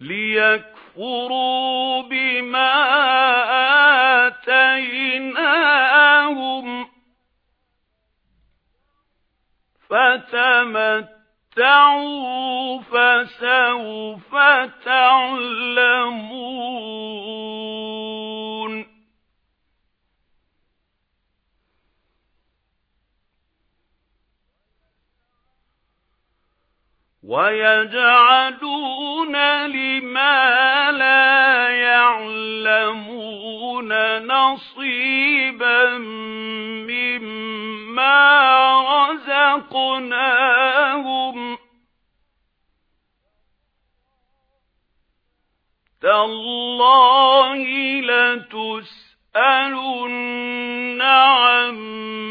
لِيَكْفُرُوا بِمَا آتَيْنَاهُمْ. فَتَمَتَّعُوا فَسَوْفَ تَعْلَمُونَ. وَيَجْعَلُونَ لِمَا رَزَقْنَاهُمْ تَاللَّهِ لَتُسْأَلُنَّ عَمَّا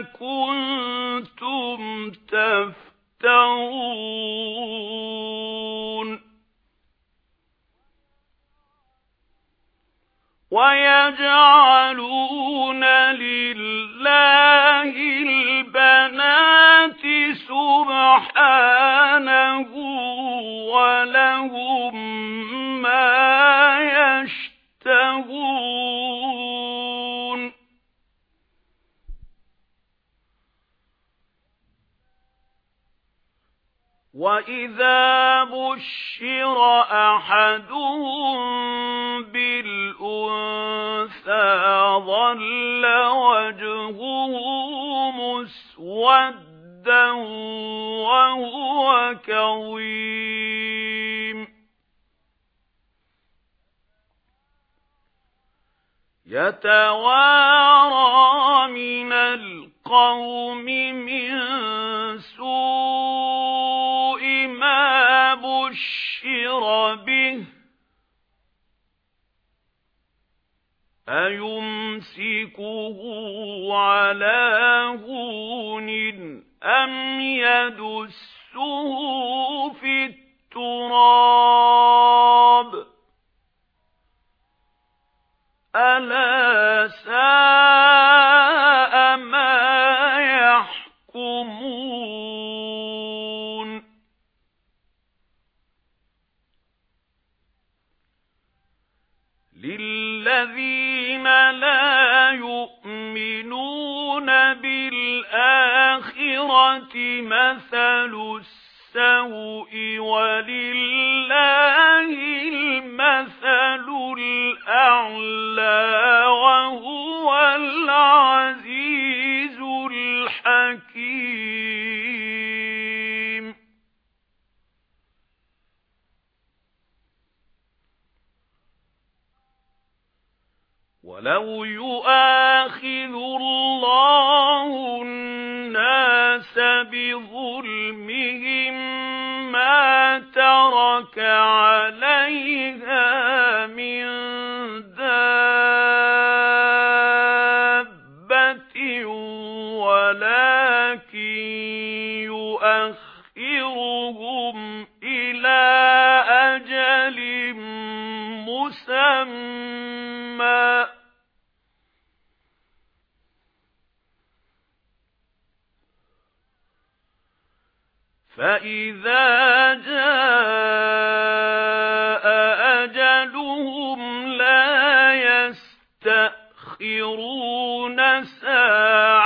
كُنتُمْ تَفْتَرُونَ. وَيَجْعَلُونَ لِلَّهِ سُبْحَانَهُ وَلَهُم مَّا يَشْتَهُونَ. وَإِذَا بُشِّرَ أَحَدُهُم بِالْأُنثَى ظَلَّ وَجْهُهُ مُسْوَدًّا وَهُوَ كَظِيمٌ يَتَوَارَى مِنَ الْقَوْمِ مِنْ بُشِّرَ بِهِ. أَيُمْسِكُهُ عَلَى هُونٍ أَمْ يَدُسُّهُ فِي التُّرَابِ أَلَا سَاءَ مَا يَحْكُمُونَ لِلَّذِينَ لَا يُؤْمِنُونَ بِالْآخِرَةِ مَثَلُ السَّوْءِ وَلِلَّهِ الْمَثَلُ الْأَعْلَى وَهُوَ الْعَزِيزُ الْحَكِيمُ. وَلَوْ يُؤَاخِذُ بِظُلْمِهِمْ مَا تَرَكَ عَلَيْهَا مِنْ دَابَّةٍ وَلَكِنْ يُؤَخِّرُهُمْ إِلَى أَجَلٍ مُّسَمًّى فَإِذَا جَاءَ أَجَلُهُمْ لَا يَسْتَأْخِرُونَ سَاعَةً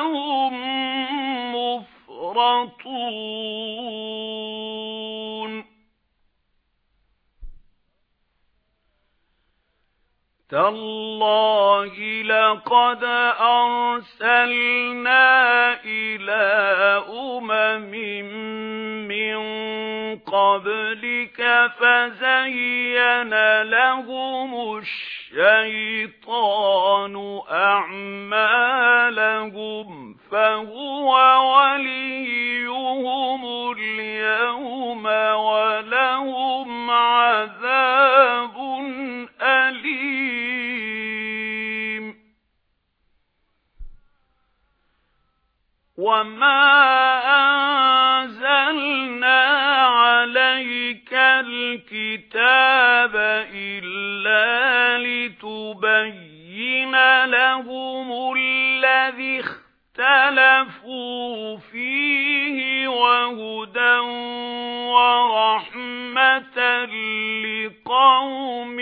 وَأَنَّهُمْ مُفْرَطُونَ. تَاللَّهِ لَقَدْ أَرْسَلْنَا إِلَى أُمَمٍ مِّن قَبْلِكَ فَزَيَّنَ لَهُمُ الشَّيْطَانُ أَعْمَالَهُمْ فَهُوَ وَلِيُّهُمُ الْيَوْمَ وَلَهُمْ عَذَابٌ أَلِيمٌ. وَمَا أَنزَلْنَا عَلَيْكَ الْكِتَابَ إِلَّا لِيُبَيِّنَ لَهُمُ الَّذِي اخْتَلَفُوا فِيهِ وَهُدًى وَرَحْمَةً لِقَوْمٍ